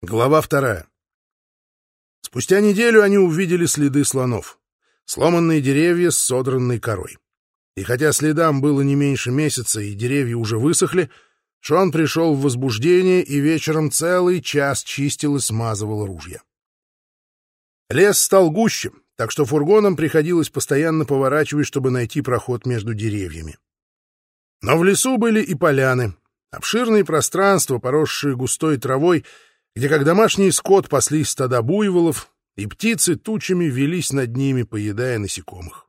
Глава вторая. Спустя неделю они увидели следы слонов. Сломанные деревья с содранной корой. И хотя следам было не меньше месяца, и деревья уже высохли, Шон пришел в возбуждение и вечером целый час чистил и смазывал ружья. Лес стал гуще, так что фургонам приходилось постоянно поворачивать, чтобы найти проход между деревьями. Но в лесу были и поляны, обширные пространства, поросшие густой травой, где как домашний скот паслись стада буйволов, и птицы тучами велись над ними, поедая насекомых.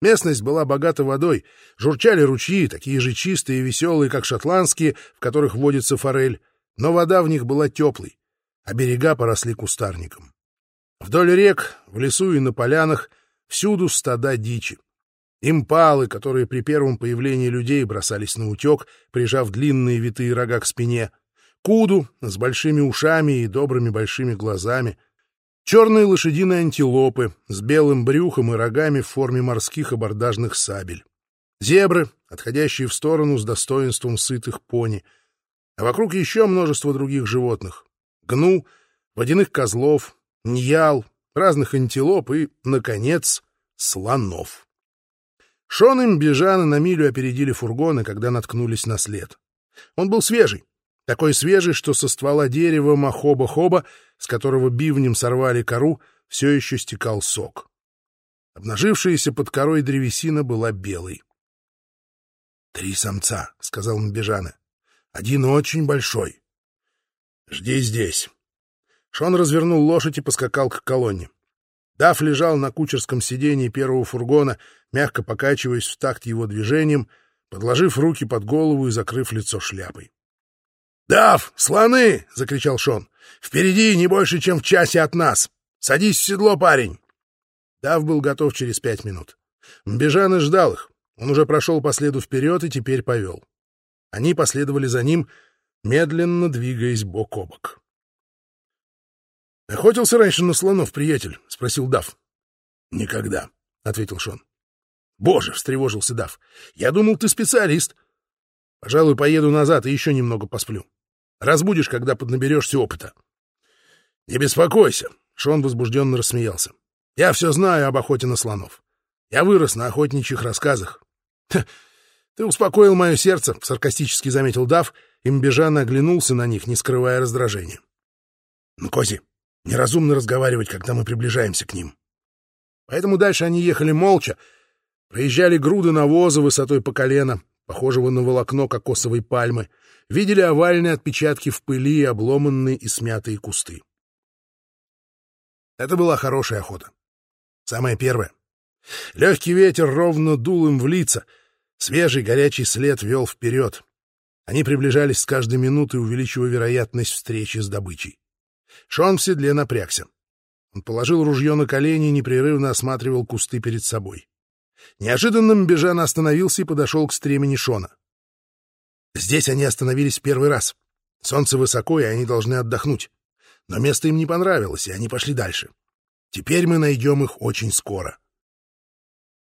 Местность была богата водой, журчали ручьи, такие же чистые и веселые, как шотландские, в которых водится форель, но вода в них была теплой, а берега поросли кустарником. Вдоль рек, в лесу и на полянах всюду стада дичи. Импалы, которые при первом появлении людей бросались на утек, прижав длинные витые рога к спине, куду с большими ушами и добрыми большими глазами, черные лошадиные антилопы с белым брюхом и рогами в форме морских абордажных сабель, зебры, отходящие в сторону с достоинством сытых пони, а вокруг еще множество других животных — гну, водяных козлов, ньял, разных антилоп и, наконец, слонов. Шон и Мбежаны на милю опередили фургоны, когда наткнулись на след. Он был свежий, такой свежий, что со ствола дерева махоба-хоба, с которого бивнем сорвали кору, все еще стекал сок. Обнажившаяся под корой древесина была белой. — Три самца, — сказал Мбежана. — Один очень большой. — Жди здесь. Шон развернул лошадь и поскакал к колонне. Даф лежал на кучерском сидении первого фургона, мягко покачиваясь в такт его движением, подложив руки под голову и закрыв лицо шляпой. «Дав, слоны!» — закричал Шон. «Впереди не больше, чем в часе от нас! Садись в седло, парень!» Дав был готов через пять минут. Мбежан и ждал их. Он уже прошел по следу вперед и теперь повел. Они последовали за ним, медленно двигаясь бок о бок. «Охотился раньше на слонов, приятель?» — спросил Дав. «Никогда», — ответил Шон. «Боже!» — встревожился Дав. «Я думал, ты специалист. Пожалуй, поеду назад и еще немного посплю. Разбудишь, когда поднаберешься опыта. — Не беспокойся, — Шон возбужденно рассмеялся. — Я все знаю об охоте на слонов. Я вырос на охотничьих рассказах. — Ты успокоил мое сердце, — саркастически заметил Дав, и Мбежан оглянулся на них, не скрывая раздражения. — Ну, Кози, неразумно разговаривать, когда мы приближаемся к ним. Поэтому дальше они ехали молча, проезжали груды навоза высотой по колено, похожего на волокно кокосовой пальмы, видели овальные отпечатки в пыли и обломанные и смятые кусты. Это была хорошая охота. Самая первая. Легкий ветер ровно дул им в лица, свежий горячий след вел вперед. Они приближались с каждой минутой, увеличивая вероятность встречи с добычей. Шон в седле напрягся. Он положил ружье на колени и непрерывно осматривал кусты перед собой. Неожиданно Мбежан остановился и подошел к стремени Шона. Здесь они остановились первый раз. Солнце высоко, и они должны отдохнуть. Но место им не понравилось, и они пошли дальше. Теперь мы найдем их очень скоро.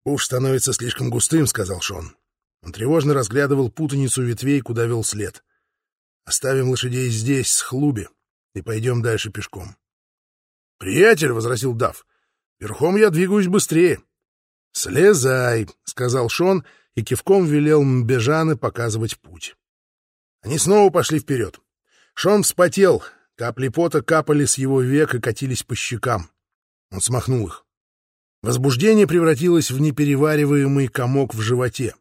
«Уж становится слишком густым», — сказал Шон. Он тревожно разглядывал путаницу ветвей, куда вел след. «Оставим лошадей здесь, с хлуби, и пойдем дальше пешком». «Приятель», — возразил Дав, — «верхом я двигаюсь быстрее». «Слезай», — сказал Шон и кивком велел Мбежаны показывать путь. Они снова пошли вперед. Шон вспотел, капли пота капали с его век и катились по щекам. Он смахнул их. Возбуждение превратилось в неперевариваемый комок в животе.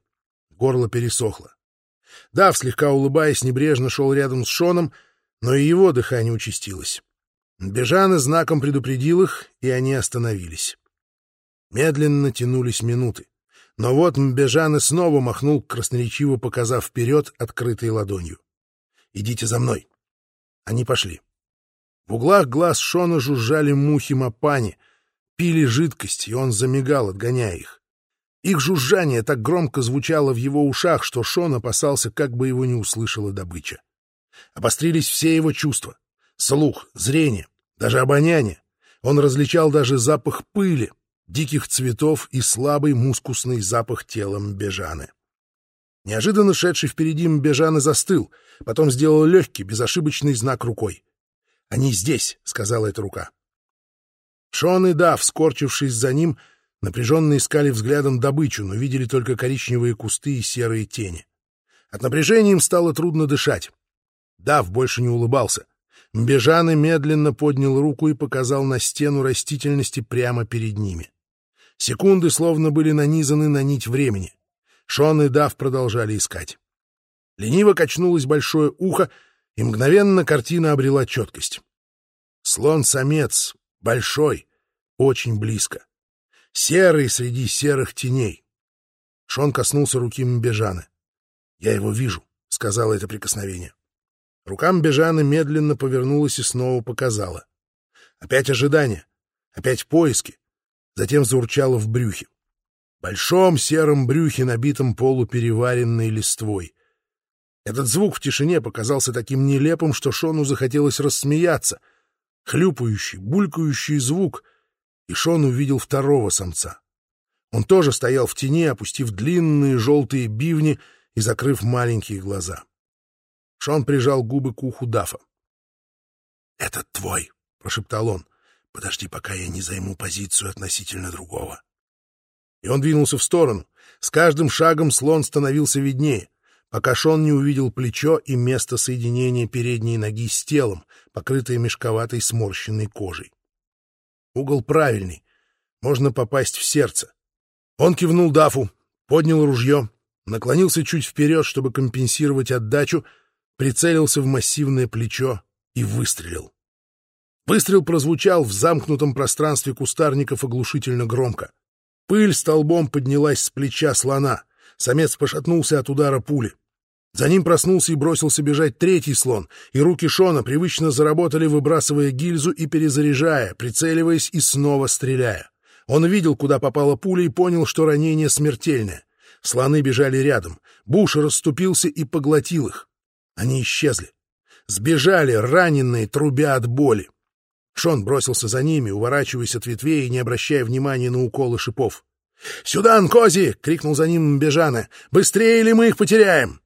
Горло пересохло. Дав, слегка улыбаясь, небрежно шел рядом с Шоном, но и его дыхание участилось. Бежаны знаком предупредил их, и они остановились. Медленно тянулись минуты. Но вот Мбежаны снова махнул, красноречиво показав вперед открытой ладонью. «Идите за мной». Они пошли. В углах глаз Шона жужжали мухи Мапани, пили жидкость, и он замигал, отгоняя их. Их жужжание так громко звучало в его ушах, что Шон опасался, как бы его не услышала добыча. Обострились все его чувства — слух, зрение, даже обоняние. Он различал даже запах пыли, диких цветов и слабый мускусный запах тела Мбежаны. Неожиданно шедший впереди Мбежаны застыл, потом сделал легкий, безошибочный знак рукой. «Они здесь», — сказала эта рука. Шон и Дав, скорчившись за ним, напряженно искали взглядом добычу, но видели только коричневые кусты и серые тени. От напряжения им стало трудно дышать. Дав больше не улыбался. Мбежаны медленно поднял руку и показал на стену растительности прямо перед ними. Секунды словно были нанизаны на нить времени. Шон и Дав продолжали искать. Лениво качнулось большое ухо, и мгновенно картина обрела четкость. Слон-самец, большой, очень близко. Серый среди серых теней. Шон коснулся руки Мбежана. «Я его вижу», — сказала это прикосновение. Рука Мбежана медленно повернулась и снова показала. Опять ожидание, опять поиски. Затем заурчало в брюхе большом сером брюхе, набитом полупереваренной листвой. Этот звук в тишине показался таким нелепым, что Шону захотелось рассмеяться. Хлюпающий, булькающий звук, и Шон увидел второго самца. Он тоже стоял в тени, опустив длинные желтые бивни и закрыв маленькие глаза. Шон прижал губы к уху Дафа. «Этот твой», — прошептал он. «Подожди, пока я не займу позицию относительно другого» и он двинулся в сторону. С каждым шагом слон становился виднее, пока Шон не увидел плечо и место соединения передней ноги с телом, покрытое мешковатой сморщенной кожей. Угол правильный, можно попасть в сердце. Он кивнул Дафу, поднял ружье, наклонился чуть вперед, чтобы компенсировать отдачу, прицелился в массивное плечо и выстрелил. Выстрел прозвучал в замкнутом пространстве кустарников оглушительно громко. Пыль столбом поднялась с плеча слона. Самец пошатнулся от удара пули. За ним проснулся и бросился бежать третий слон, и руки Шона привычно заработали, выбрасывая гильзу и перезаряжая, прицеливаясь и снова стреляя. Он видел, куда попала пуля, и понял, что ранение смертельное. Слоны бежали рядом. Буш расступился и поглотил их. Они исчезли. Сбежали, раненые, трубя от боли. Шон бросился за ними, уворачиваясь от ветвей и не обращая внимания на уколы шипов. «Сюда, Нкози!» — крикнул за ним Мбежана. «Быстрее или мы их потеряем?»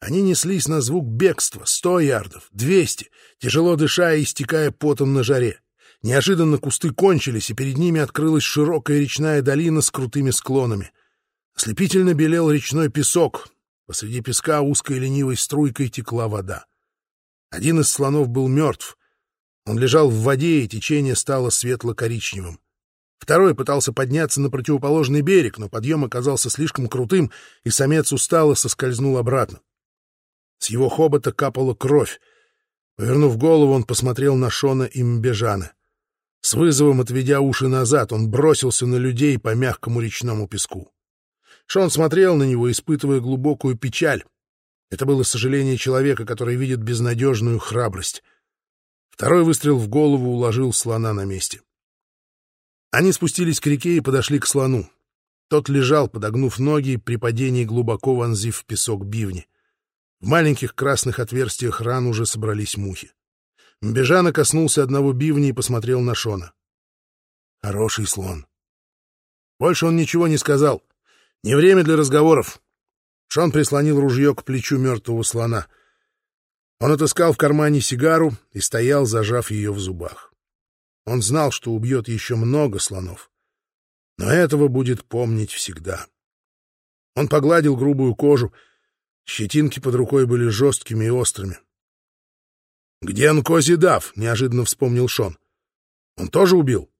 Они неслись на звук бегства, сто ярдов, двести, тяжело дыша и истекая потом на жаре. Неожиданно кусты кончились, и перед ними открылась широкая речная долина с крутыми склонами. Ослепительно белел речной песок. Посреди песка узкой ленивой струйкой текла вода. Один из слонов был мертв, он лежал в воде, и течение стало светло-коричневым. Второй пытался подняться на противоположный берег, но подъем оказался слишком крутым, и самец устало соскользнул обратно. С его хобота капала кровь. Повернув голову, он посмотрел на Шона и Мбежана. С вызовом отведя уши назад, он бросился на людей по мягкому речному песку. Шон смотрел на него, испытывая глубокую печаль. Это было сожаление человека, который видит безнадежную храбрость. Второй выстрел в голову уложил слона на месте. Они спустились к реке и подошли к слону. Тот лежал, подогнув ноги, при падении глубоко вонзив в песок бивни. В маленьких красных отверстиях ран уже собрались мухи. Мбежана коснулся одного бивня и посмотрел на Шона. Хороший слон. Больше он ничего не сказал. Не время для разговоров. Шон прислонил ружье к плечу мертвого слона — он отыскал в кармане сигару и стоял, зажав ее в зубах. Он знал, что убьет еще много слонов, но этого будет помнить всегда. Он погладил грубую кожу, щетинки под рукой были жесткими и острыми. «Где Нкози Дав?» — неожиданно вспомнил Шон. «Он тоже убил?»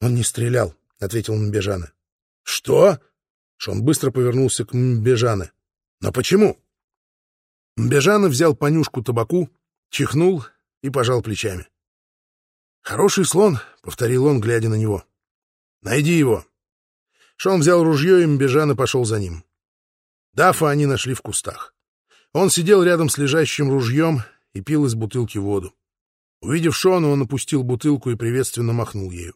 «Он не стрелял», — ответил Мбежана. «Что?» — Шон быстро повернулся к Мбежане. «Но почему?» Бежана взял понюшку табаку, чихнул и пожал плечами. «Хороший слон», — повторил он, глядя на него. «Найди его». Шон взял ружье, и Мбежана пошел за ним. Дафа они нашли в кустах. Он сидел рядом с лежащим ружьем и пил из бутылки воду. Увидев Шона, он опустил бутылку и приветственно махнул ею.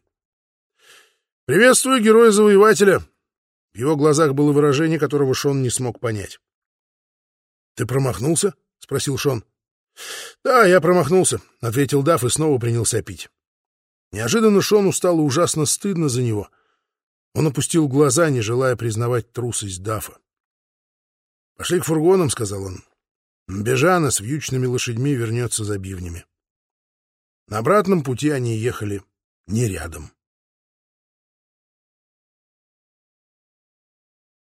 «Приветствую героя-завоевателя!» В его глазах было выражение, которого Шон не смог понять. «Ты промахнулся?» — спросил Шон. «Да, я промахнулся», — ответил Даф и снова принялся пить. Неожиданно Шону стало ужасно стыдно за него. Он опустил глаза, не желая признавать трусость Дафа. «Пошли к фургонам», — сказал он. «Бежана с вьючными лошадьми вернется за бивнями». На обратном пути они ехали не рядом.